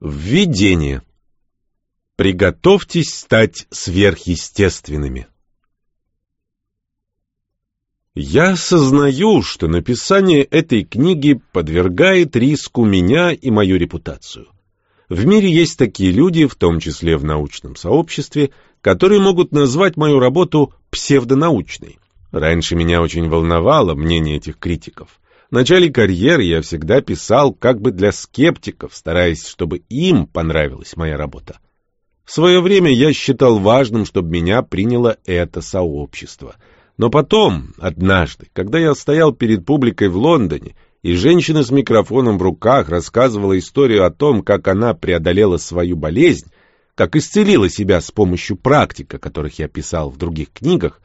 Введение. Приготовьтесь стать сверхъестественными. Я осознаю, что написание этой книги подвергает риску меня и мою репутацию. В мире есть такие люди, в том числе в научном сообществе, которые могут назвать мою работу псевдонаучной. Раньше меня очень волновало мнение этих критиков. В начале карьеры я всегда писал как бы для скептиков, стараясь, чтобы им понравилась моя работа. В свое время я считал важным, чтобы меня приняло это сообщество. Но потом, однажды, когда я стоял перед публикой в Лондоне, и женщина с микрофоном в руках рассказывала историю о том, как она преодолела свою болезнь, как исцелила себя с помощью практик, о которых я писал в других книгах,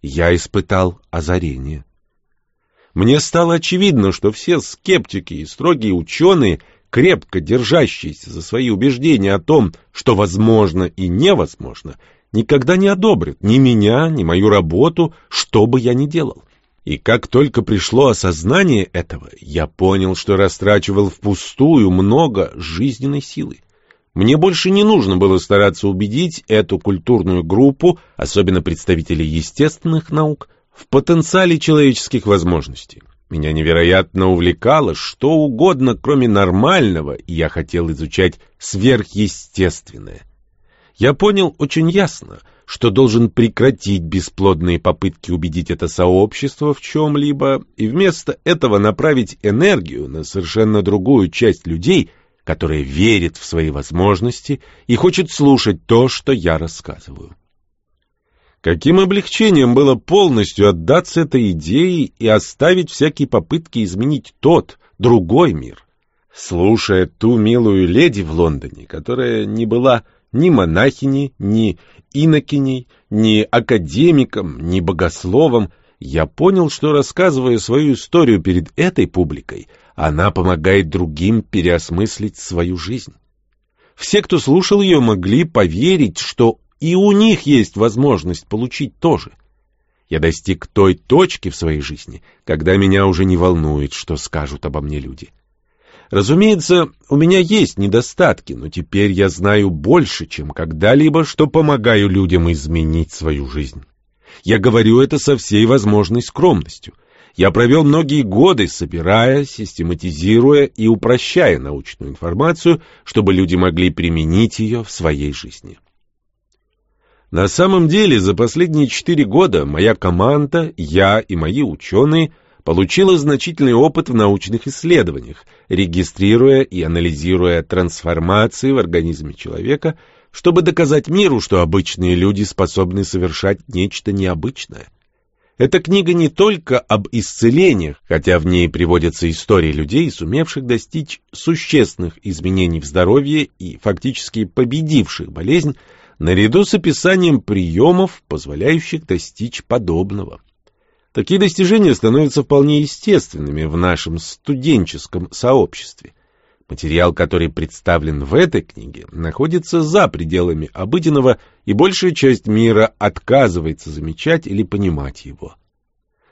я испытал озарение. Мне стало очевидно, что все скептики и строгие ученые, крепко держащиеся за свои убеждения о том, что возможно и невозможно, никогда не одобрят ни меня, ни мою работу, что бы я ни делал. И как только пришло осознание этого, я понял, что растрачивал впустую много жизненной силы. Мне больше не нужно было стараться убедить эту культурную группу, особенно представителей естественных наук, в потенциале человеческих возможностей. Меня невероятно увлекало что угодно, кроме нормального, и я хотел изучать сверхъестественное. Я понял очень ясно, что должен прекратить бесплодные попытки убедить это сообщество в чем-либо и вместо этого направить энергию на совершенно другую часть людей, которая верит в свои возможности и хочет слушать то, что я рассказываю. Каким облегчением было полностью отдаться этой идее и оставить всякие попытки изменить тот, другой мир. Слушая ту милую леди в Лондоне, которая не была ни монахиней, ни инокиней, ни академиком, ни богословом, я понял, что, рассказывая свою историю перед этой публикой, она помогает другим переосмыслить свою жизнь. Все, кто слушал ее, могли поверить, что и у них есть возможность получить то же. Я достиг той точки в своей жизни, когда меня уже не волнует, что скажут обо мне люди. Разумеется, у меня есть недостатки, но теперь я знаю больше, чем когда-либо, что помогаю людям изменить свою жизнь. Я говорю это со всей возможной скромностью. Я провел многие годы, собирая, систематизируя и упрощая научную информацию, чтобы люди могли применить ее в своей жизни. На самом деле, за последние четыре года моя команда, я и мои ученые получила значительный опыт в научных исследованиях, регистрируя и анализируя трансформации в организме человека, чтобы доказать миру, что обычные люди способны совершать нечто необычное. Эта книга не только об исцелениях, хотя в ней приводятся истории людей, сумевших достичь существенных изменений в здоровье и фактически победивших болезнь, наряду с описанием приемов, позволяющих достичь подобного. Такие достижения становятся вполне естественными в нашем студенческом сообществе. Материал, который представлен в этой книге, находится за пределами обыденного, и большая часть мира отказывается замечать или понимать его.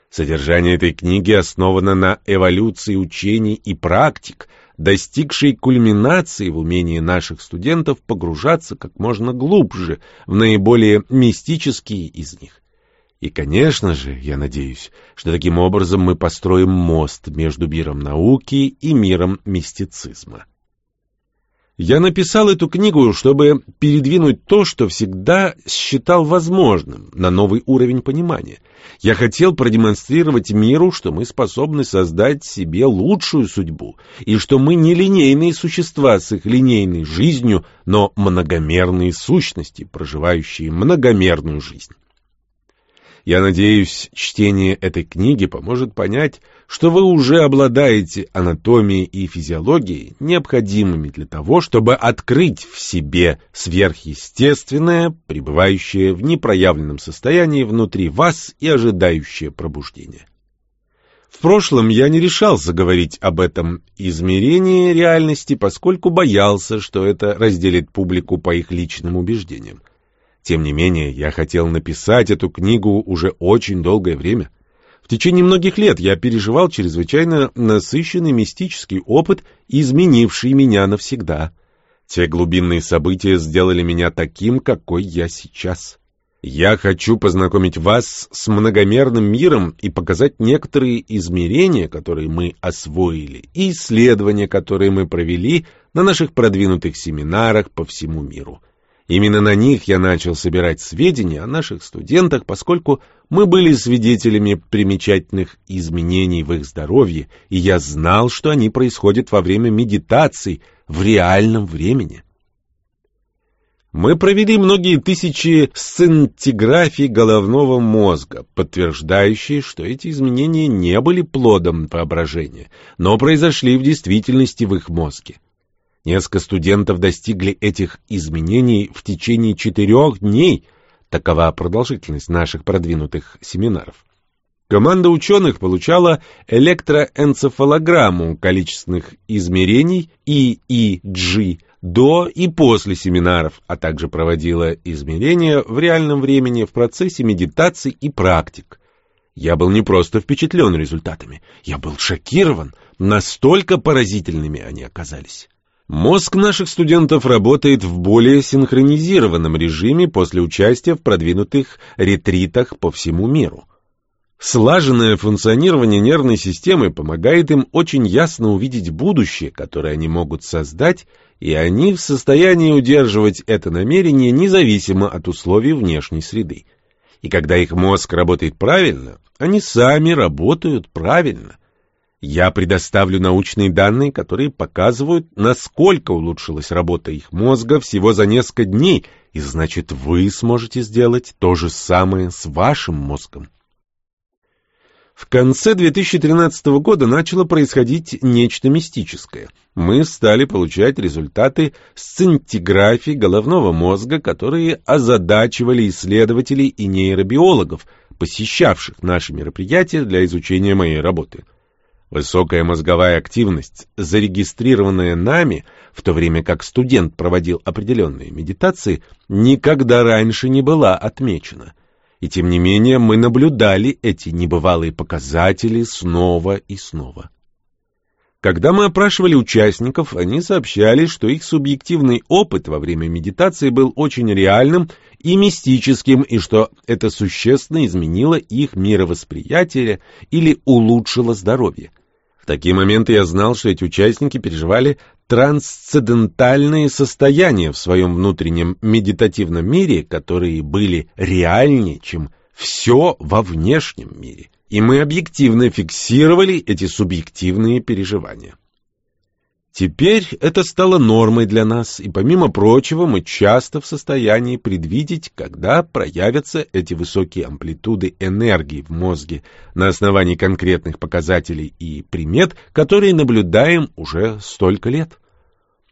Содержание этой книги основано на эволюции учений и практик, достигшей кульминации в умении наших студентов погружаться как можно глубже в наиболее мистические из них. И, конечно же, я надеюсь, что таким образом мы построим мост между миром науки и миром мистицизма. Я написал эту книгу, чтобы передвинуть то, что всегда считал возможным, на новый уровень понимания. Я хотел продемонстрировать миру, что мы способны создать себе лучшую судьбу, и что мы не линейные существа с их линейной жизнью, но многомерные сущности, проживающие многомерную жизнь. Я надеюсь, чтение этой книги поможет понять, что вы уже обладаете анатомией и физиологией, необходимыми для того, чтобы открыть в себе сверхъестественное, пребывающее в непроявленном состоянии внутри вас и ожидающее пробуждения. В прошлом я не решался говорить об этом измерении реальности, поскольку боялся, что это разделит публику по их личным убеждениям. Тем не менее, я хотел написать эту книгу уже очень долгое время. Течение многих лет я переживал чрезвычайно насыщенный мистический опыт, изменивший меня навсегда. Те глубинные события сделали меня таким, какой я сейчас. Я хочу познакомить вас с многомерным миром и показать некоторые измерения, которые мы освоили, и исследования, которые мы провели на наших продвинутых семинарах по всему миру. Именно на них я начал собирать сведения о наших студентах, поскольку мы были свидетелями примечательных изменений в их здоровье, и я знал, что они происходят во время медитаций в реальном времени. Мы провели многие тысячи сцинтиграфий головного мозга, подтверждающие, что эти изменения не были плодом воображения, но произошли в действительности в их мозге. Несколько студентов достигли этих изменений в течение четырех дней. Такова продолжительность наших продвинутых семинаров. Команда ученых получала электроэнцефалограмму количественных измерений EEG до и после семинаров, а также проводила измерения в реальном времени в процессе медитаций и практик. Я был не просто впечатлен результатами, я был шокирован, настолько поразительными они оказались. Мозг наших студентов работает в более синхронизированном режиме после участия в продвинутых ретритах по всему миру. Слаженное функционирование нервной системы помогает им очень ясно увидеть будущее, которое они могут создать, и они в состоянии удерживать это намерение независимо от условий внешней среды. И когда их мозг работает правильно, они сами работают правильно. Я предоставлю научные данные, которые показывают, насколько улучшилась работа их мозга всего за несколько дней, и значит вы сможете сделать то же самое с вашим мозгом. В конце 2013 года начало происходить нечто мистическое. Мы стали получать результаты сцинтиграфии головного мозга, которые озадачивали исследователей и нейробиологов, посещавших наши мероприятия для изучения моей работы. Высокая мозговая активность, зарегистрированная нами, в то время как студент проводил определенные медитации, никогда раньше не была отмечена. И тем не менее мы наблюдали эти небывалые показатели снова и снова. Когда мы опрашивали участников, они сообщали, что их субъективный опыт во время медитации был очень реальным и мистическим, и что это существенно изменило их мировосприятие или улучшило здоровье. В такие моменты я знал, что эти участники переживали трансцендентальные состояния в своем внутреннем медитативном мире, которые были реальнее, чем все во внешнем мире. И мы объективно фиксировали эти субъективные переживания. Теперь это стало нормой для нас, и помимо прочего мы часто в состоянии предвидеть, когда проявятся эти высокие амплитуды энергии в мозге на основании конкретных показателей и примет, которые наблюдаем уже столько лет.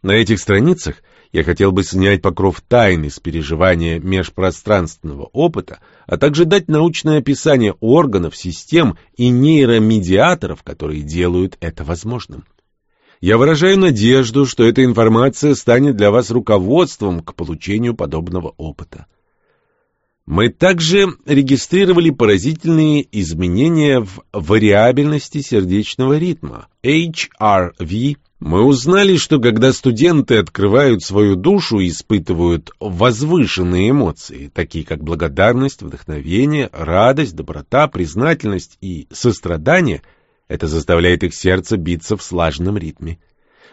На этих страницах я хотел бы снять покров тайны с переживания межпространственного опыта, а также дать научное описание органов, систем и нейромедиаторов, которые делают это возможным. Я выражаю надежду, что эта информация станет для вас руководством к получению подобного опыта. Мы также регистрировали поразительные изменения в вариабельности сердечного ритма, HRV. Мы узнали, что когда студенты открывают свою душу и испытывают возвышенные эмоции, такие как благодарность, вдохновение, радость, доброта, признательность и сострадание – это заставляет их сердце биться в слаженном ритме.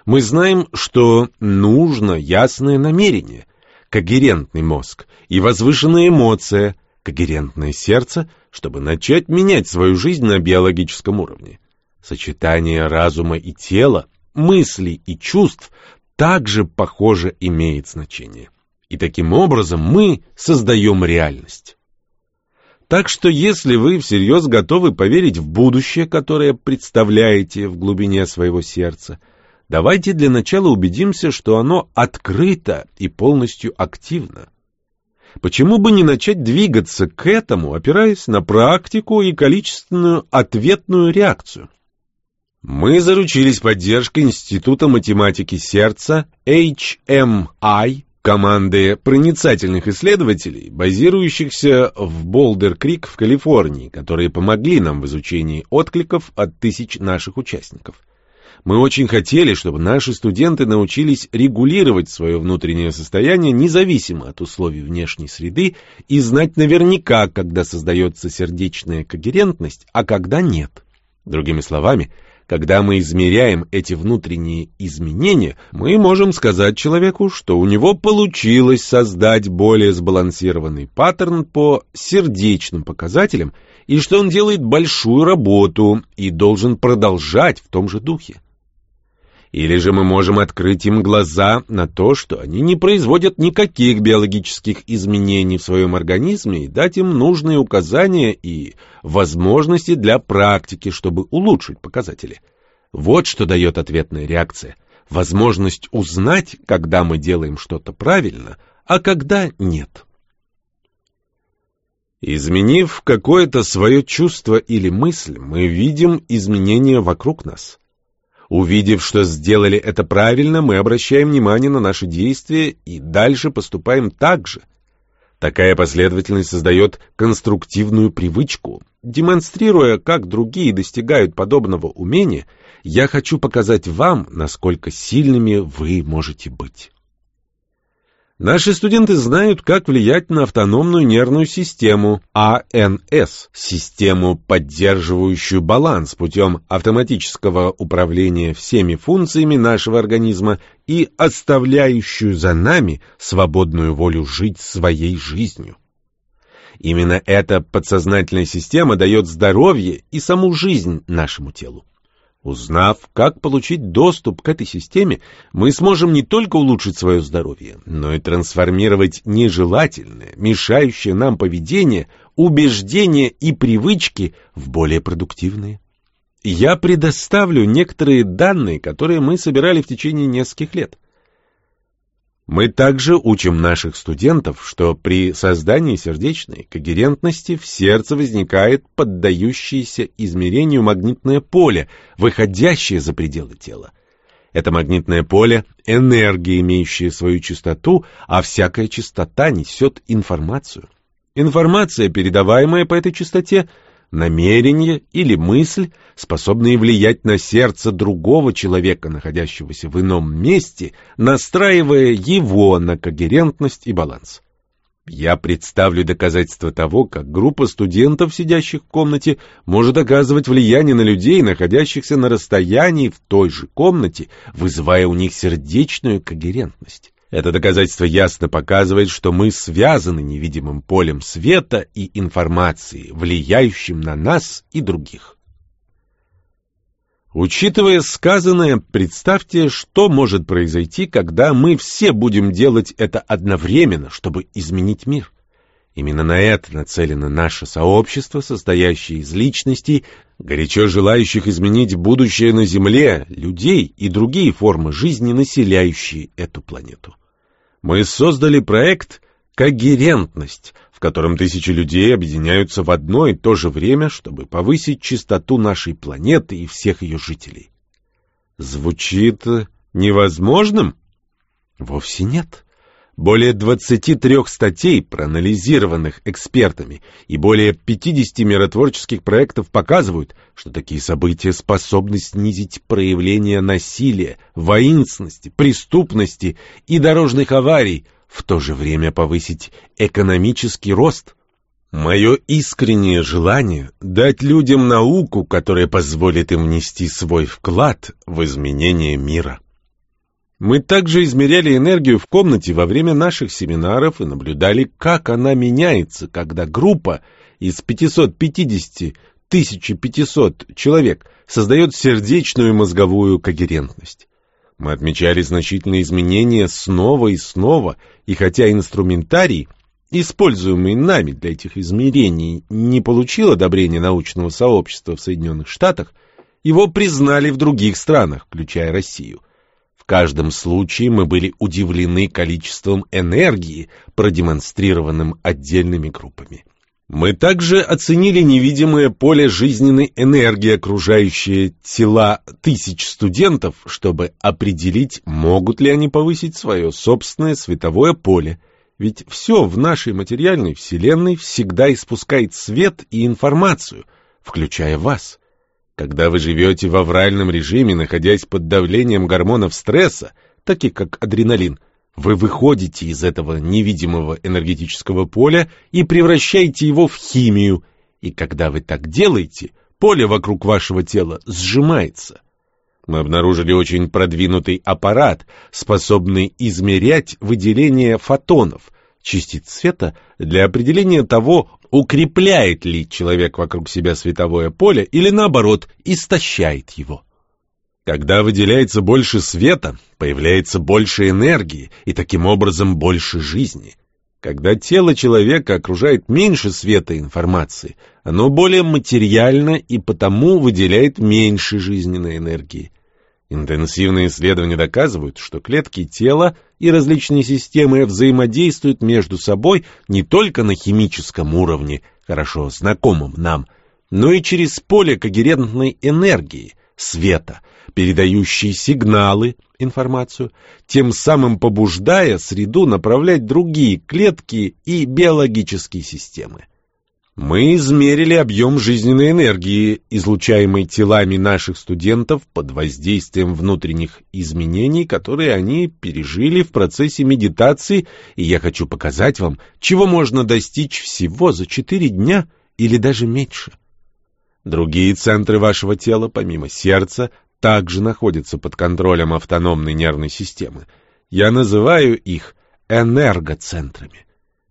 Мы знаем, что нужно ясное намерение, когерентный мозг и возвышенная эмоция, когерентное сердце, чтобы начать менять свою жизнь на биологическом уровне. Сочетание разума и тела, мыслей и чувств также, похоже, имеет значение. И таким образом мы создаем реальность. Так что если вы всерьез готовы поверить в будущее, которое представляете в глубине своего сердца, давайте для начала убедимся, что оно открыто и полностью активно. Почему бы не начать двигаться к этому, опираясь на практику и количественную ответную реакцию? Мы заручились поддержкой Института математики сердца HMI команды проницательных исследователей, базирующихся в Болдер-Крик в Калифорнии, которые помогли нам в изучении откликов от тысяч наших участников. Мы очень хотели, чтобы наши студенты научились регулировать свое внутреннее состояние независимо от условий внешней среды и знать наверняка, когда создается сердечная когерентность, а когда нет. Другими словами, когда мы измеряем эти внутренние изменения, мы можем сказать человеку, что у него получилось создать более сбалансированный паттерн по сердечным показателям и что он делает большую работу и должен продолжать в том же духе. Или же мы можем открыть им глаза на то, что они не производят никаких биологических изменений в своем организме и дать им нужные указания и возможности для практики, чтобы улучшить показатели. Вот что дает ответная реакция. Возможность узнать, когда мы делаем что-то правильно, а когда нет. Изменив какое-то свое чувство или мысль, мы видим изменения вокруг нас. Увидев, что сделали это правильно, мы обращаем внимание на наши действия и дальше поступаем так же. Такая последовательность создает конструктивную привычку. Демонстрируя, как другие достигают подобного умения, я хочу показать вам, насколько сильными вы можете быть. Наши студенты знают, как влиять на автономную нервную систему АНС, систему, поддерживающую баланс путем автоматического управления всеми функциями нашего организма и оставляющую за нами свободную волю жить своей жизнью. Именно эта подсознательная система дает здоровье и саму жизнь нашему телу. Узнав, как получить доступ к этой системе, мы сможем не только улучшить свое здоровье, но и трансформировать нежелательное, мешающее нам поведение, убеждения и привычки в более продуктивные. Я предоставлю некоторые данные, которые мы собирали в течение нескольких лет. Мы также учим наших студентов, что при создании сердечной когерентности в сердце возникает поддающееся измерению магнитное поле, выходящее за пределы тела. Это магнитное поле — энергия, имеющая свою частоту, а всякая частота несет информацию. Информация, передаваемая по этой частоте — намерение или мысль, способные влиять на сердце другого человека, находящегося в ином месте, настраивая его на когерентность и баланс. Я представлю доказательства того, как группа студентов, сидящих в комнате, может оказывать влияние на людей, находящихся на расстоянии в той же комнате, вызывая у них сердечную когерентность. Это доказательство ясно показывает, что мы связаны невидимым полем света и информации, влияющим на нас и других. Учитывая сказанное, представьте, что может произойти, когда мы все будем делать это одновременно, чтобы изменить мир. Именно на это нацелено наше сообщество, состоящее из личностей, горячо желающих изменить будущее на Земле, людей и другие формы жизни, населяющие эту планету. Мы создали проект «Когерентность», в котором тысячи людей объединяются в одно и то же время, чтобы повысить чистоту нашей планеты и всех ее жителей. Звучит невозможным? Вовсе нет. Более 23 статей, проанализированных экспертами, и более 50 миротворческих проектов показывают, что такие события способны снизить проявление насилия, воинственности, преступности и дорожных аварий, в то же время повысить экономический рост. Мое искреннее желание — дать людям науку, которая позволит им внести свой вклад в изменение мира. Мы также измеряли энергию в комнате во время наших семинаров и наблюдали, как она меняется, когда группа из 550 1500 человек создает сердечную и мозговую когерентность. Мы отмечали значительные изменения снова и снова, и хотя инструментарий, используемый нами для этих измерений, не получил одобрения научного сообщества в Соединенных Штатах, его признали в других странах, включая Россию каждом случае мы были удивлены количеством энергии, продемонстрированным отдельными группами. Мы также оценили невидимое поле жизненной энергии, окружающее тела тысяч студентов, чтобы определить, могут ли они повысить свое собственное световое поле. Ведь все в нашей материальной вселенной всегда испускает свет и информацию, включая вас. Когда вы живете в авральном режиме, находясь под давлением гормонов стресса, таких как адреналин, вы выходите из этого невидимого энергетического поля и превращаете его в химию, и когда вы так делаете, поле вокруг вашего тела сжимается. Мы обнаружили очень продвинутый аппарат, способный измерять выделение фотонов, частиц света, для определения того, укрепляет ли человек вокруг себя световое поле или, наоборот, истощает его. Когда выделяется больше света, появляется больше энергии и таким образом больше жизни. Когда тело человека окружает меньше света и информации, оно более материально и потому выделяет меньше жизненной энергии. Интенсивные исследования доказывают, что клетки тела и различные системы взаимодействуют между собой не только на химическом уровне, хорошо знакомом нам, но и через поле когерентной энергии, света, передающей сигналы, информацию, тем самым побуждая среду направлять другие клетки и биологические системы. Мы измерили объем жизненной энергии, излучаемой телами наших студентов под воздействием внутренних изменений, которые они пережили в процессе медитации, и я хочу показать вам, чего можно достичь всего за четыре дня или даже меньше. Другие центры вашего тела, помимо сердца, также находятся под контролем автономной нервной системы. Я называю их энергоцентрами.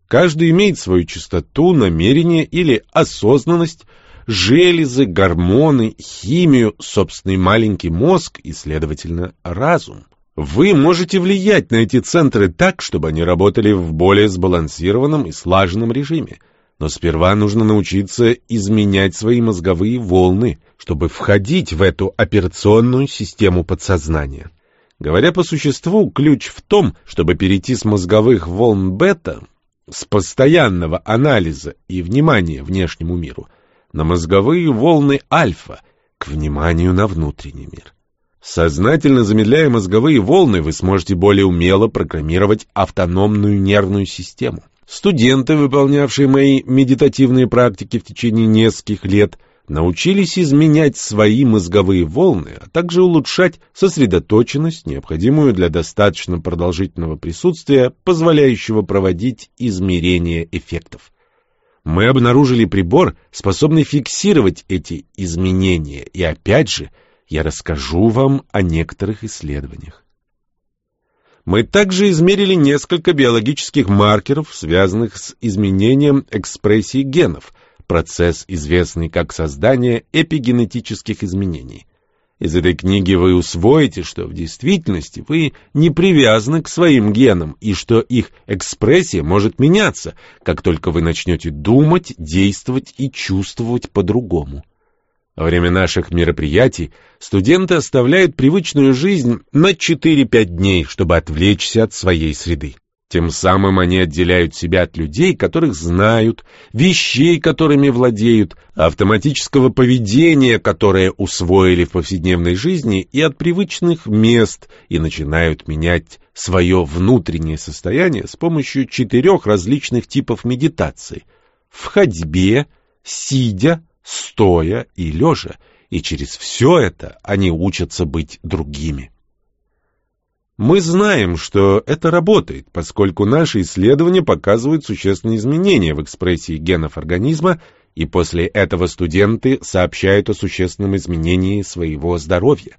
Каждый имеет свою частоту, намерение или осознанность, железы, гормоны, химию, собственный маленький мозг и, следовательно, разум. Вы можете влиять на эти центры так, чтобы они работали в более сбалансированном и слаженном режиме. Но сперва нужно научиться изменять свои мозговые волны, чтобы входить в эту операционную систему подсознания. Говоря по существу, ключ в том, чтобы перейти с мозговых волн бета с постоянного анализа и внимания внешнему миру на мозговые волны альфа, к вниманию на внутренний мир. Сознательно замедляя мозговые волны, вы сможете более умело программировать автономную нервную систему. Студенты, выполнявшие мои медитативные практики в течение нескольких лет, научились изменять свои мозговые волны, а также улучшать сосредоточенность, необходимую для достаточно продолжительного присутствия, позволяющего проводить измерения эффектов. Мы обнаружили прибор, способный фиксировать эти изменения, и опять же, я расскажу вам о некоторых исследованиях. Мы также измерили несколько биологических маркеров, связанных с изменением экспрессии генов – процесс, известный как создание эпигенетических изменений. Из этой книги вы усвоите, что в действительности вы не привязаны к своим генам и что их экспрессия может меняться, как только вы начнете думать, действовать и чувствовать по-другому. Во время наших мероприятий студенты оставляют привычную жизнь на 4-5 дней, чтобы отвлечься от своей среды. Тем самым они отделяют себя от людей, которых знают, вещей, которыми владеют, автоматического поведения, которое усвоили в повседневной жизни, и от привычных мест, и начинают менять свое внутреннее состояние с помощью четырех различных типов медитации – в ходьбе, сидя, стоя и лежа, и через все это они учатся быть другими. Мы знаем, что это работает, поскольку наши исследования показывают существенные изменения в экспрессии генов организма, и после этого студенты сообщают о существенном изменении своего здоровья.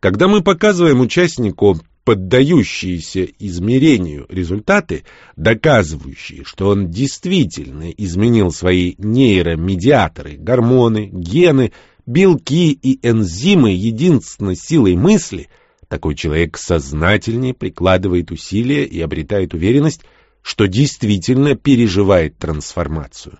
Когда мы показываем участнику поддающиеся измерению результаты, доказывающие, что он действительно изменил свои нейромедиаторы, гормоны, гены, белки и энзимы единственной силой мысли – такой человек сознательнее прикладывает усилия и обретает уверенность, что действительно переживает трансформацию.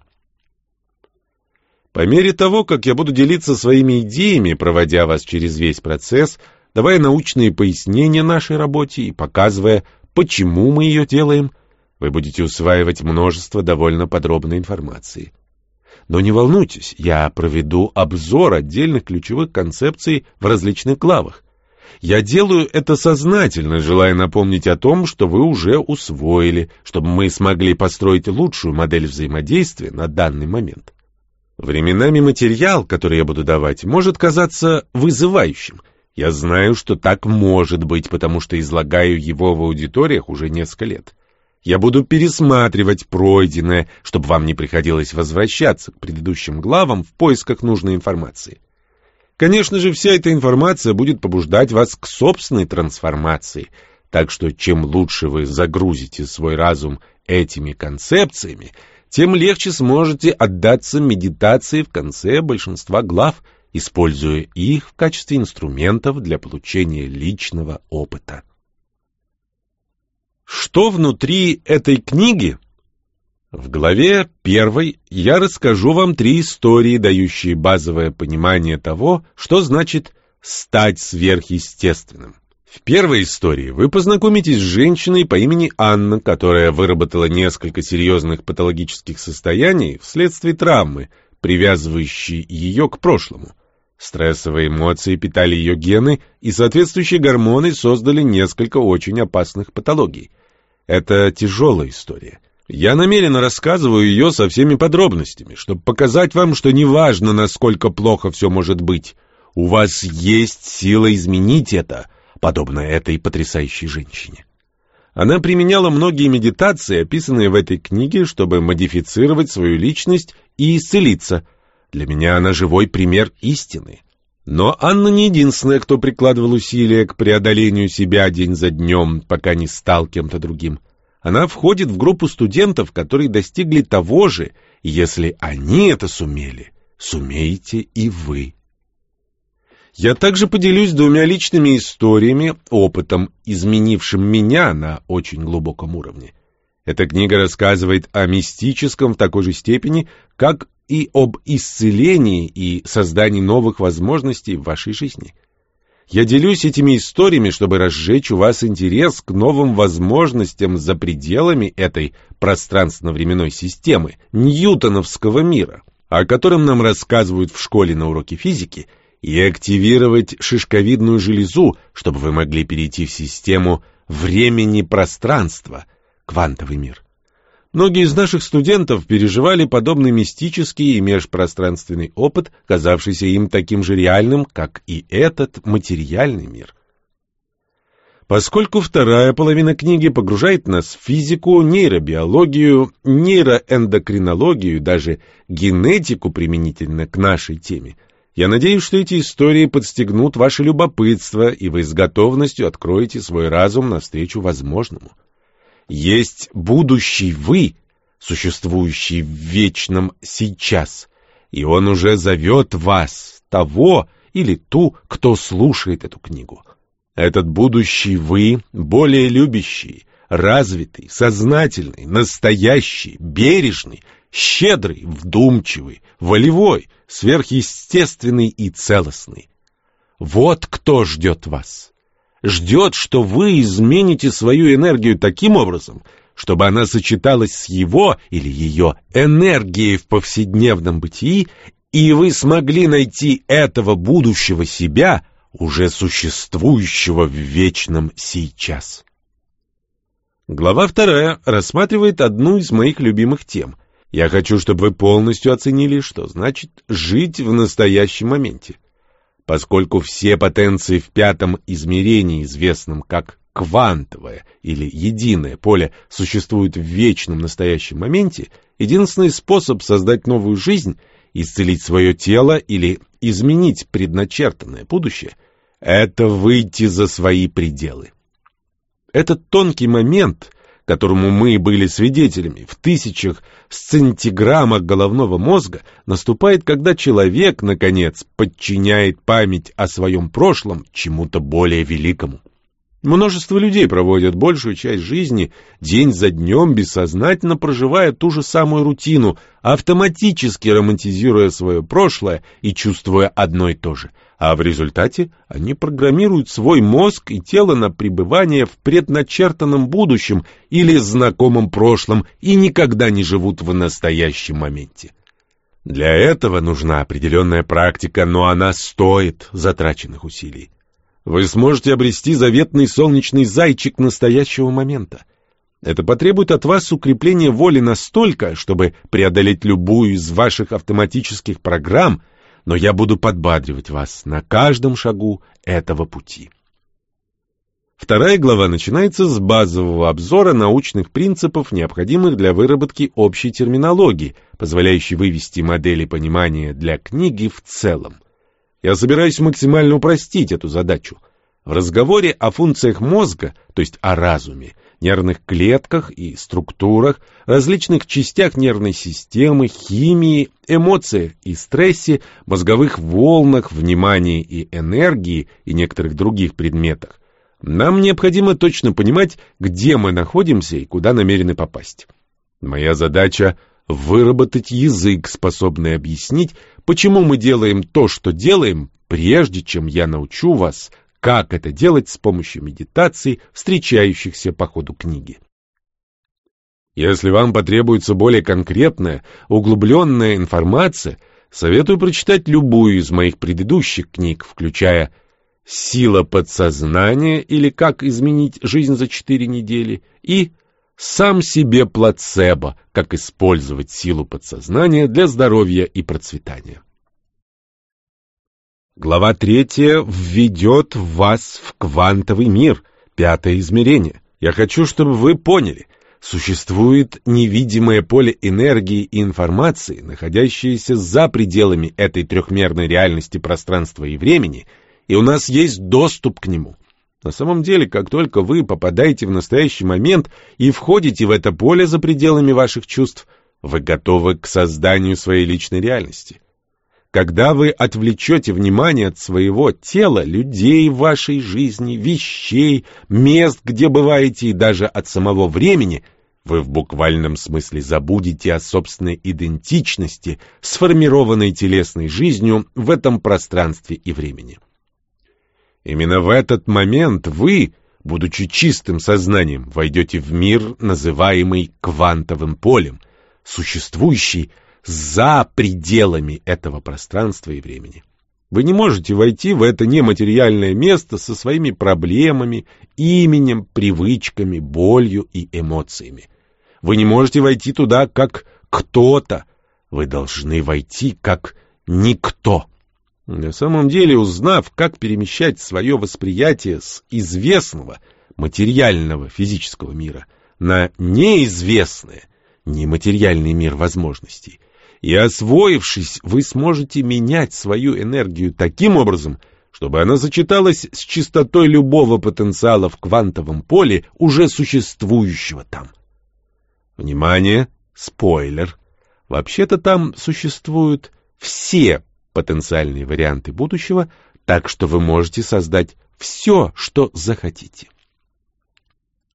По мере того, как я буду делиться своими идеями, проводя вас через весь процесс, давая научные пояснения нашей работе и показывая, почему мы ее делаем, вы будете усваивать множество довольно подробной информации. Но не волнуйтесь, я проведу обзор отдельных ключевых концепций в различных главах. Я делаю это сознательно, желая напомнить о том, что вы уже усвоили, чтобы мы смогли построить лучшую модель взаимодействия на данный момент. Временами материал, который я буду давать, может казаться вызывающим. Я знаю, что так может быть, потому что излагаю его в аудиториях уже несколько лет. Я буду пересматривать пройденное, чтобы вам не приходилось возвращаться к предыдущим главам в поисках нужной информации. Конечно же, вся эта информация будет побуждать вас к собственной трансформации, так что чем лучше вы загрузите свой разум этими концепциями, тем легче сможете отдаться медитации в конце большинства глав, используя их в качестве инструментов для получения личного опыта. Что внутри этой книги? В главе первой я расскажу вам три истории, дающие базовое понимание того, что значит «стать сверхъестественным». В первой истории вы познакомитесь с женщиной по имени Анна, которая выработала несколько серьезных патологических состояний вследствие травмы, привязывающей ее к прошлому. Стрессовые эмоции питали ее гены, и соответствующие гормоны создали несколько очень опасных патологий. Это тяжелая история. Я намеренно рассказываю ее со всеми подробностями, чтобы показать вам, что неважно, насколько плохо все может быть, у вас есть сила изменить это, подобно этой потрясающей женщине. Она применяла многие медитации, описанные в этой книге, чтобы модифицировать свою личность и исцелиться. Для меня она живой пример истины. Но Анна не единственная, кто прикладывал усилия к преодолению себя день за днем, пока не стал кем-то другим. Она входит в группу студентов, которые достигли того же, если они это сумели, сумеете и вы. Я также поделюсь двумя личными историями, опытом, изменившим меня на очень глубоком уровне. Эта книга рассказывает о мистическом в такой же степени, как и об исцелении и создании новых возможностей в вашей жизни. Я делюсь этими историями, чтобы разжечь у вас интерес к новым возможностям за пределами этой пространственно-временной системы, ньютоновского мира, о котором нам рассказывают в школе на уроке физики, и активировать шишковидную железу, чтобы вы могли перейти в систему времени-пространства, квантовый мир. Многие из наших студентов переживали подобный мистический и межпространственный опыт, казавшийся им таким же реальным, как и этот материальный мир. Поскольку вторая половина книги погружает нас в физику, нейробиологию, нейроэндокринологию, даже генетику применительно к нашей теме, я надеюсь, что эти истории подстегнут ваше любопытство, и вы с готовностью откроете свой разум навстречу возможному. Есть будущий вы, существующий в вечном сейчас, и он уже зовет вас, того или ту, кто слушает эту книгу. Этот будущий вы, более любящий, развитый, сознательный, настоящий, бережный, щедрый, вдумчивый, волевой, сверхъестественный и целостный. Вот кто ждет вас ждет, что вы измените свою энергию таким образом, чтобы она сочеталась с его или ее энергией в повседневном бытии, и вы смогли найти этого будущего себя, уже существующего в вечном сейчас. Глава вторая рассматривает одну из моих любимых тем. Я хочу, чтобы вы полностью оценили, что значит жить в настоящем моменте. Поскольку все потенции в пятом измерении, известном как квантовое или единое поле, существуют в вечном настоящем моменте, единственный способ создать новую жизнь, исцелить свое тело или изменить предначертанное будущее – это выйти за свои пределы. Этот тонкий момент – которому мы были свидетелями в тысячах сцентиграммах головного мозга, наступает, когда человек, наконец, подчиняет память о своем прошлом чему-то более великому. Множество людей проводят большую часть жизни день за днем, бессознательно проживая ту же самую рутину, автоматически романтизируя свое прошлое и чувствуя одно и то же. А в результате они программируют свой мозг и тело на пребывание в предначертанном будущем или знакомом прошлом и никогда не живут в настоящем моменте. Для этого нужна определенная практика, но она стоит затраченных усилий. Вы сможете обрести заветный солнечный зайчик настоящего момента. Это потребует от вас укрепления воли настолько, чтобы преодолеть любую из ваших автоматических программ, но я буду подбадривать вас на каждом шагу этого пути. Вторая глава начинается с базового обзора научных принципов, необходимых для выработки общей терминологии, позволяющей вывести модели понимания для книги в целом. Я собираюсь максимально упростить эту задачу. В разговоре о функциях мозга, то есть о разуме, нервных клетках и структурах, различных частях нервной системы, химии, эмоциях и стрессе, мозговых волнах, внимании и энергии и некоторых других предметах, нам необходимо точно понимать, где мы находимся и куда намерены попасть. Моя задача — выработать язык, способный объяснить, почему мы делаем то, что делаем, прежде чем я научу вас, как это делать с помощью медитаций, встречающихся по ходу книги. Если вам потребуется более конкретная, углубленная информация, советую прочитать любую из моих предыдущих книг, включая Сила подсознания или как изменить жизнь за четыре недели и сам себе плацебо, как использовать силу подсознания для здоровья и процветания. Глава третья введет вас в квантовый мир, пятое измерение. Я хочу, чтобы вы поняли, существует невидимое поле энергии и информации, находящееся за пределами этой трехмерной реальности пространства и времени – и у нас есть доступ к нему. На самом деле, как только вы попадаете в настоящий момент и входите в это поле за пределами ваших чувств, вы готовы к созданию своей личной реальности. Когда вы отвлечете внимание от своего тела, людей в вашей жизни, вещей, мест, где бываете и даже от самого времени, вы в буквальном смысле забудете о собственной идентичности, сформированной телесной жизнью в этом пространстве и времени. Именно в этот момент вы, будучи чистым сознанием, войдете в мир, называемый квантовым полем, существующий за пределами этого пространства и времени. Вы не можете войти в это нематериальное место со своими проблемами, именем, привычками, болью и эмоциями. Вы не можете войти туда как кто-то. Вы должны войти как никто. На самом деле, узнав, как перемещать свое восприятие с известного материального физического мира на неизвестное нематериальный мир возможностей, и освоившись, вы сможете менять свою энергию таким образом, чтобы она сочеталась с частотой любого потенциала в квантовом поле, уже существующего там. Внимание! Спойлер! Вообще-то там существуют все потенциальные варианты будущего, так что вы можете создать все, что захотите.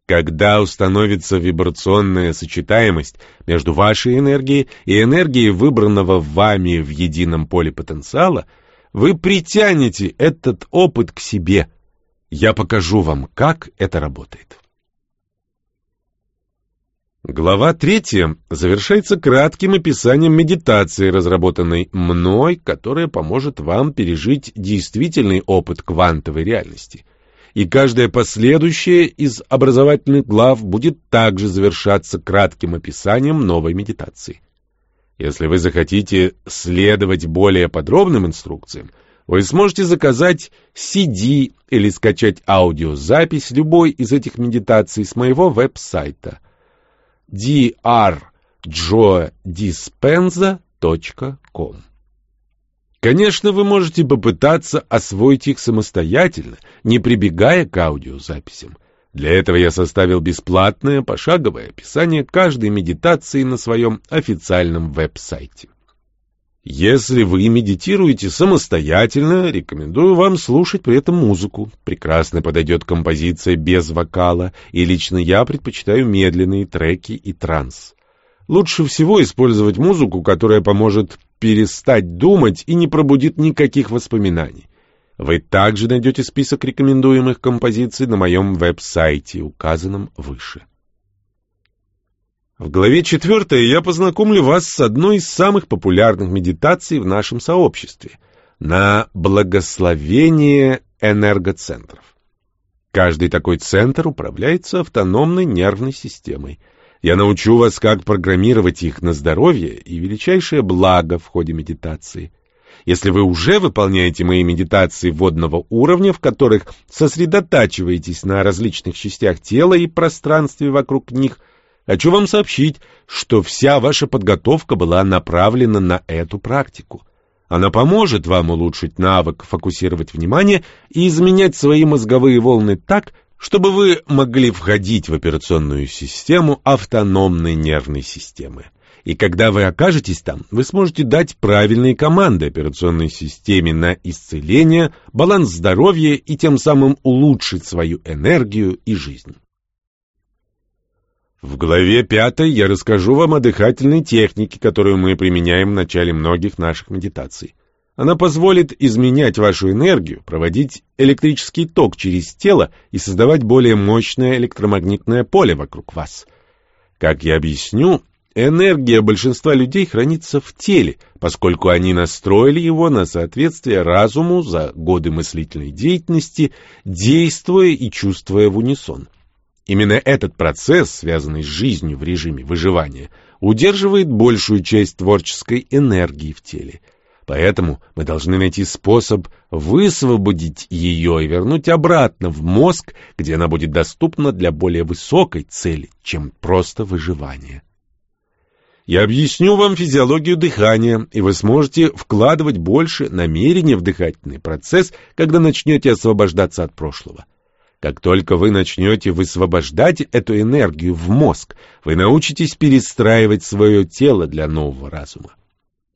Когда установится вибрационная сочетаемость между вашей энергией и энергией выбранного вами в едином поле потенциала, вы притянете этот опыт к себе. Я покажу вам, как это работает. Глава третья завершается кратким описанием медитации, разработанной мной, которая поможет вам пережить действительный опыт квантовой реальности. И каждая последующая из образовательных глав будет также завершаться кратким описанием новой медитации. Если вы захотите следовать более подробным инструкциям, вы сможете заказать CD или скачать аудиозапись любой из этих медитаций с моего веб-сайта – drjoedispenza.com. Конечно, вы можете попытаться освоить их самостоятельно, не прибегая к аудиозаписям. Для этого я составил бесплатное пошаговое описание каждой медитации на своем официальном веб-сайте. Если вы медитируете самостоятельно, рекомендую вам слушать при этом музыку. Прекрасно подойдет композиция без вокала, и лично я предпочитаю медленные треки и транс. Лучше всего использовать музыку, которая поможет перестать думать и не пробудит никаких воспоминаний. Вы также найдете список рекомендуемых композиций на моем веб-сайте, указанном выше. В главе 4 я познакомлю вас с одной из самых популярных медитаций в нашем сообществе – на благословение энергоцентров. Каждый такой центр управляется автономной нервной системой. Я научу вас, как программировать их на здоровье и величайшее благо в ходе медитации. Если вы уже выполняете мои медитации водного уровня, в которых сосредотачиваетесь на различных частях тела и пространстве вокруг них, хочу вам сообщить, что вся ваша подготовка была направлена на эту практику. Она поможет вам улучшить навык фокусировать внимание и изменять свои мозговые волны так, чтобы вы могли входить в операционную систему автономной нервной системы. И когда вы окажетесь там, вы сможете дать правильные команды операционной системе на исцеление, баланс здоровья и тем самым улучшить свою энергию и жизнь. В главе пятой я расскажу вам о дыхательной технике, которую мы применяем в начале многих наших медитаций. Она позволит изменять вашу энергию, проводить электрический ток через тело и создавать более мощное электромагнитное поле вокруг вас. Как я объясню, энергия большинства людей хранится в теле, поскольку они настроили его на соответствие разуму за годы мыслительной деятельности, действуя и чувствуя в унисон. Именно этот процесс, связанный с жизнью в режиме выживания, удерживает большую часть творческой энергии в теле. Поэтому мы должны найти способ высвободить ее и вернуть обратно в мозг, где она будет доступна для более высокой цели, чем просто выживание. Я объясню вам физиологию дыхания, и вы сможете вкладывать больше намерения в дыхательный процесс, когда начнете освобождаться от прошлого. Как только вы начнете высвобождать эту энергию в мозг, вы научитесь перестраивать свое тело для нового разума.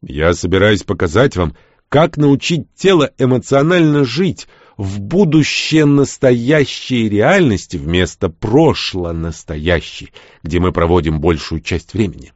Я собираюсь показать вам, как научить тело эмоционально жить в будущее настоящей реальности вместо прошлого настоящей, где мы проводим большую часть времени.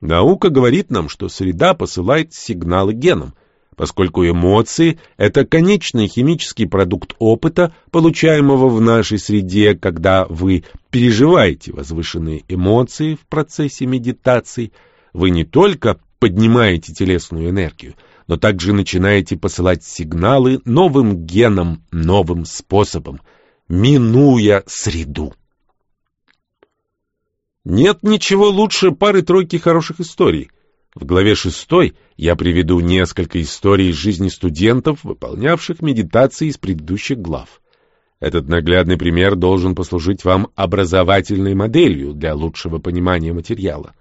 Наука говорит нам, что среда посылает сигналы генам – поскольку эмоции — это конечный химический продукт опыта, получаемого в нашей среде, когда вы переживаете возвышенные эмоции в процессе медитации, вы не только поднимаете телесную энергию, но также начинаете посылать сигналы новым генам, новым способом, минуя среду. Нет ничего лучше пары-тройки хороших историй — в главе шестой я приведу несколько историй из жизни студентов, выполнявших медитации из предыдущих глав. Этот наглядный пример должен послужить вам образовательной моделью для лучшего понимания материала.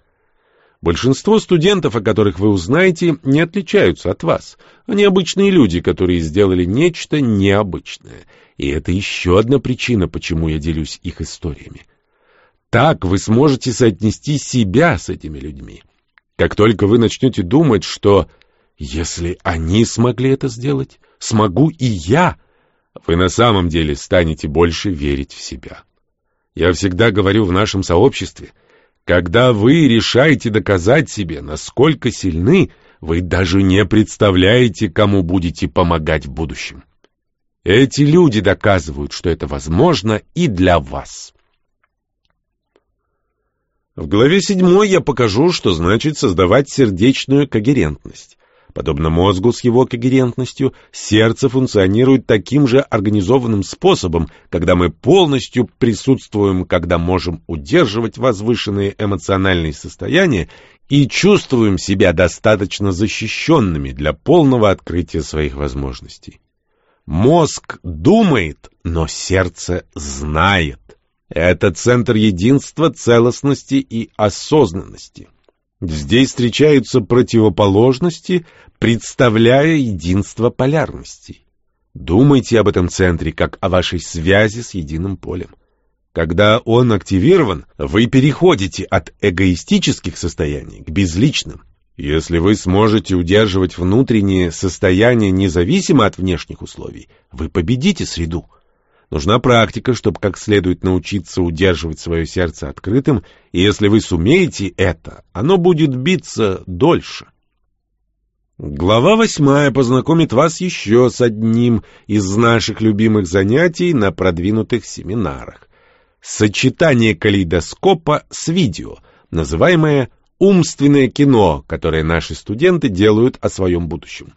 Большинство студентов, о которых вы узнаете, не отличаются от вас. Они обычные люди, которые сделали нечто необычное. И это еще одна причина, почему я делюсь их историями. Так вы сможете соотнести себя с этими людьми. Как только вы начнете думать, что «если они смогли это сделать, смогу и я», вы на самом деле станете больше верить в себя. Я всегда говорю в нашем сообществе, когда вы решаете доказать себе, насколько сильны, вы даже не представляете, кому будете помогать в будущем. Эти люди доказывают, что это возможно и для вас. В главе 7 я покажу, что значит создавать сердечную когерентность. Подобно мозгу с его когерентностью, сердце функционирует таким же организованным способом, когда мы полностью присутствуем, когда можем удерживать возвышенные эмоциональные состояния и чувствуем себя достаточно защищенными для полного открытия своих возможностей. Мозг думает, но сердце знает. Это центр единства, целостности и осознанности. Здесь встречаются противоположности, представляя единство полярностей. Думайте об этом центре как о вашей связи с единым полем. Когда он активирован, вы переходите от эгоистических состояний к безличным. Если вы сможете удерживать внутреннее состояние независимо от внешних условий, вы победите среду. Нужна практика, чтобы как следует научиться удерживать свое сердце открытым, и если вы сумеете это, оно будет биться дольше. Глава восьмая познакомит вас еще с одним из наших любимых занятий на продвинутых семинарах. Сочетание калейдоскопа с видео, называемое «умственное кино», которое наши студенты делают о своем будущем.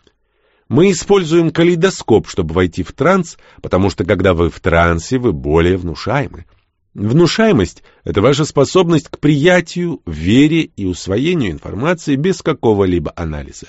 Мы используем калейдоскоп, чтобы войти в транс, потому что когда вы в трансе, вы более внушаемы. Внушаемость — это ваша способность к приятию, вере и усвоению информации без какого-либо анализа.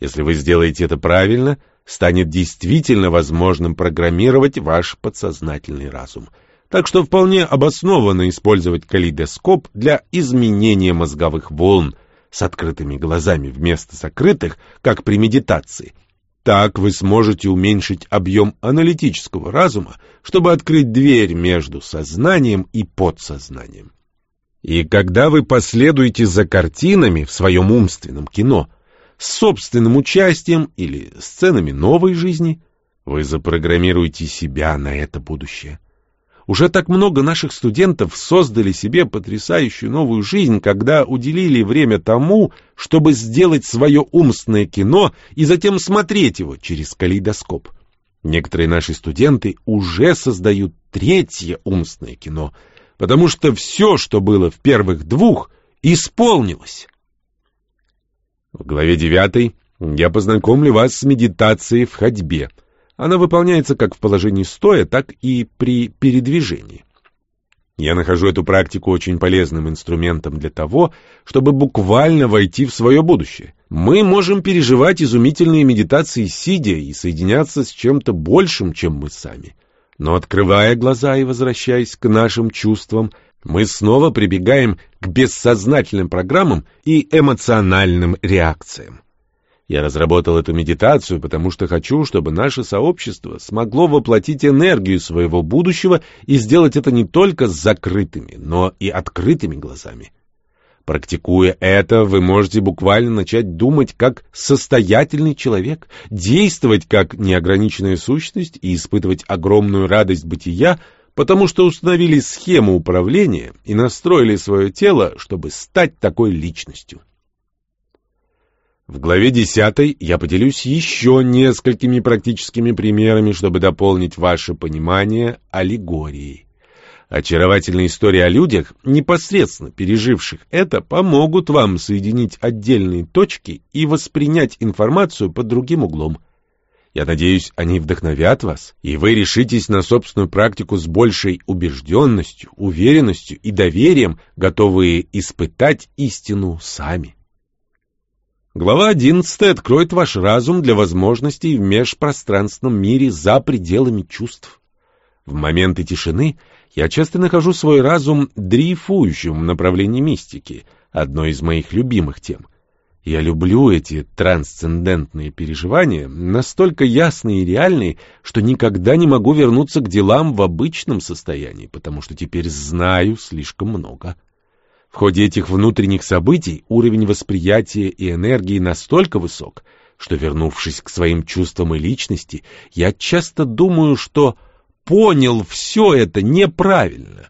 Если вы сделаете это правильно, станет действительно возможным программировать ваш подсознательный разум. Так что вполне обоснованно использовать калейдоскоп для изменения мозговых волн с открытыми глазами вместо закрытых, как при медитации — так вы сможете уменьшить объем аналитического разума, чтобы открыть дверь между сознанием и подсознанием. И когда вы последуете за картинами в своем умственном кино, с собственным участием или сценами новой жизни, вы запрограммируете себя на это будущее. Уже так много наших студентов создали себе потрясающую новую жизнь, когда уделили время тому, чтобы сделать свое умственное кино и затем смотреть его через калейдоскоп. Некоторые наши студенты уже создают третье умственное кино, потому что все, что было в первых двух, исполнилось. В главе девятой я познакомлю вас с медитацией в ходьбе — она выполняется как в положении стоя, так и при передвижении. Я нахожу эту практику очень полезным инструментом для того, чтобы буквально войти в свое будущее. Мы можем переживать изумительные медитации сидя и соединяться с чем-то большим, чем мы сами. Но открывая глаза и возвращаясь к нашим чувствам, мы снова прибегаем к бессознательным программам и эмоциональным реакциям. Я разработал эту медитацию, потому что хочу, чтобы наше сообщество смогло воплотить энергию своего будущего и сделать это не только с закрытыми, но и открытыми глазами. Практикуя это, вы можете буквально начать думать как состоятельный человек, действовать как неограниченная сущность и испытывать огромную радость бытия, потому что установили схему управления и настроили свое тело, чтобы стать такой личностью. В главе 10 я поделюсь еще несколькими практическими примерами, чтобы дополнить ваше понимание аллегории. Очаровательные истории о людях, непосредственно переживших это, помогут вам соединить отдельные точки и воспринять информацию под другим углом. Я надеюсь, они вдохновят вас, и вы решитесь на собственную практику с большей убежденностью, уверенностью и доверием, готовые испытать истину сами. Глава 11 откроет ваш разум для возможностей в межпространственном мире за пределами чувств. В моменты тишины я часто нахожу свой разум дрейфующим в направлении мистики, одной из моих любимых тем. Я люблю эти трансцендентные переживания, настолько ясные и реальные, что никогда не могу вернуться к делам в обычном состоянии, потому что теперь знаю слишком много. В ходе этих внутренних событий уровень восприятия и энергии настолько высок, что, вернувшись к своим чувствам и личности, я часто думаю, что понял все это неправильно.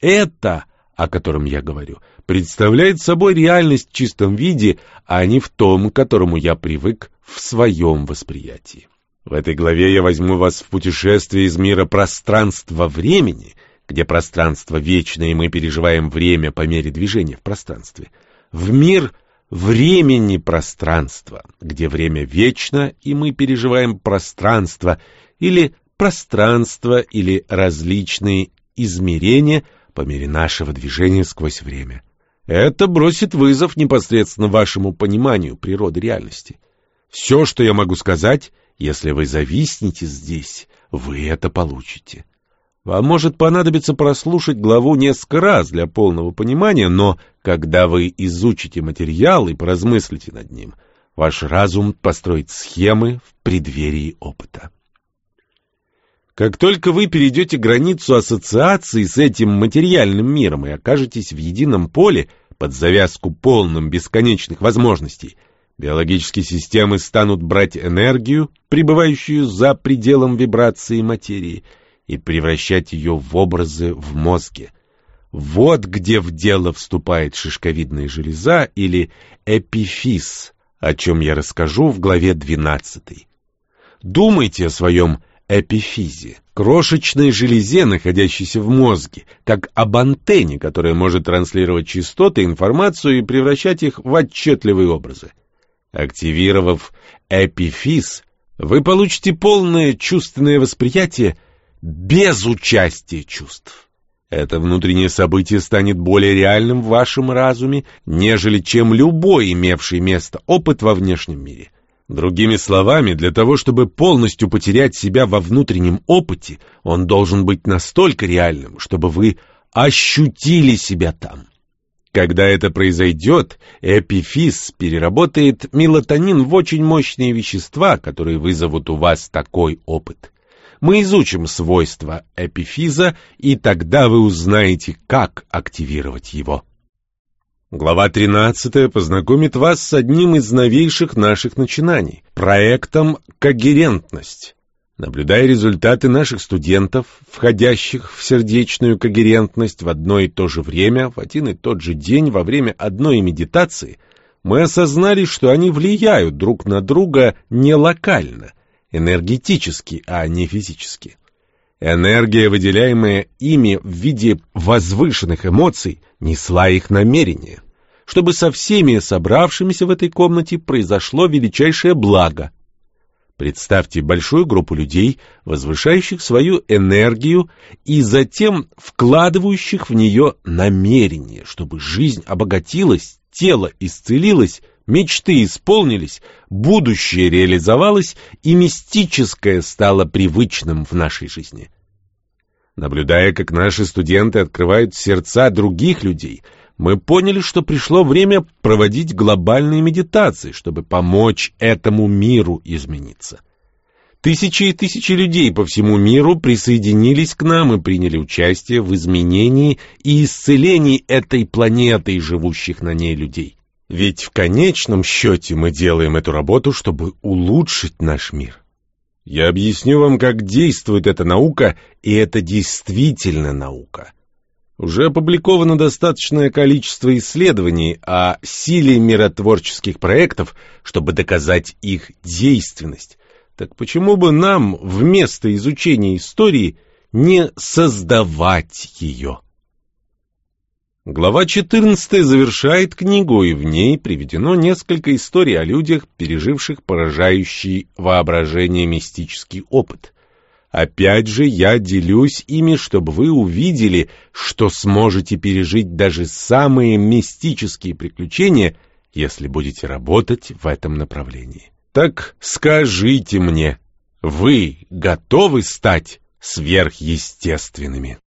Это, о котором я говорю, представляет собой реальность в чистом виде, а не в том, к которому я привык в своем восприятии. В этой главе я возьму вас в путешествие из мира пространства-времени — где пространство вечное, и мы переживаем время по мере движения в пространстве, в мир времени пространства, где время вечно, и мы переживаем пространство, или пространство, или различные измерения по мере нашего движения сквозь время. Это бросит вызов непосредственно вашему пониманию природы реальности. Все, что я могу сказать, если вы зависнете здесь, вы это получите. Вам может понадобиться прослушать главу несколько раз для полного понимания, но когда вы изучите материал и поразмыслите над ним, ваш разум построит схемы в преддверии опыта. Как только вы перейдете границу ассоциации с этим материальным миром и окажетесь в едином поле под завязку полным бесконечных возможностей, биологические системы станут брать энергию, пребывающую за пределом вибрации материи, и превращать ее в образы в мозге. Вот где в дело вступает шишковидная железа или эпифиз, о чем я расскажу в главе 12. Думайте о своем эпифизе, крошечной железе, находящейся в мозге, как об антенне, которая может транслировать частоты, информацию и превращать их в отчетливые образы. Активировав эпифиз, вы получите полное чувственное восприятие без участия чувств. Это внутреннее событие станет более реальным в вашем разуме, нежели чем любой имевший место опыт во внешнем мире. Другими словами, для того, чтобы полностью потерять себя во внутреннем опыте, он должен быть настолько реальным, чтобы вы ощутили себя там. Когда это произойдет, эпифиз переработает мелатонин в очень мощные вещества, которые вызовут у вас такой опыт. Мы изучим свойства эпифиза, и тогда вы узнаете, как активировать его. Глава 13 познакомит вас с одним из новейших наших начинаний – проектом «Когерентность». Наблюдая результаты наших студентов, входящих в сердечную когерентность в одно и то же время, в один и тот же день, во время одной медитации, мы осознали, что они влияют друг на друга не локально, энергетически, а не физически. Энергия, выделяемая ими в виде возвышенных эмоций, несла их намерение, чтобы со всеми собравшимися в этой комнате произошло величайшее благо – Представьте большую группу людей, возвышающих свою энергию и затем вкладывающих в нее намерение, чтобы жизнь обогатилась, тело исцелилось, мечты исполнились, будущее реализовалось и мистическое стало привычным в нашей жизни. Наблюдая, как наши студенты открывают сердца других людей – мы поняли, что пришло время проводить глобальные медитации, чтобы помочь этому миру измениться. Тысячи и тысячи людей по всему миру присоединились к нам и приняли участие в изменении и исцелении этой планеты и живущих на ней людей. Ведь в конечном счете мы делаем эту работу, чтобы улучшить наш мир. Я объясню вам, как действует эта наука, и это действительно наука. Уже опубликовано достаточное количество исследований о силе миротворческих проектов, чтобы доказать их действенность. Так почему бы нам вместо изучения истории не создавать ее? Глава 14 завершает книгу, и в ней приведено несколько историй о людях, переживших поражающий воображение мистический опыт – Опять же, я делюсь ими, чтобы вы увидели, что сможете пережить даже самые мистические приключения, если будете работать в этом направлении. Так скажите мне, вы готовы стать сверхъестественными?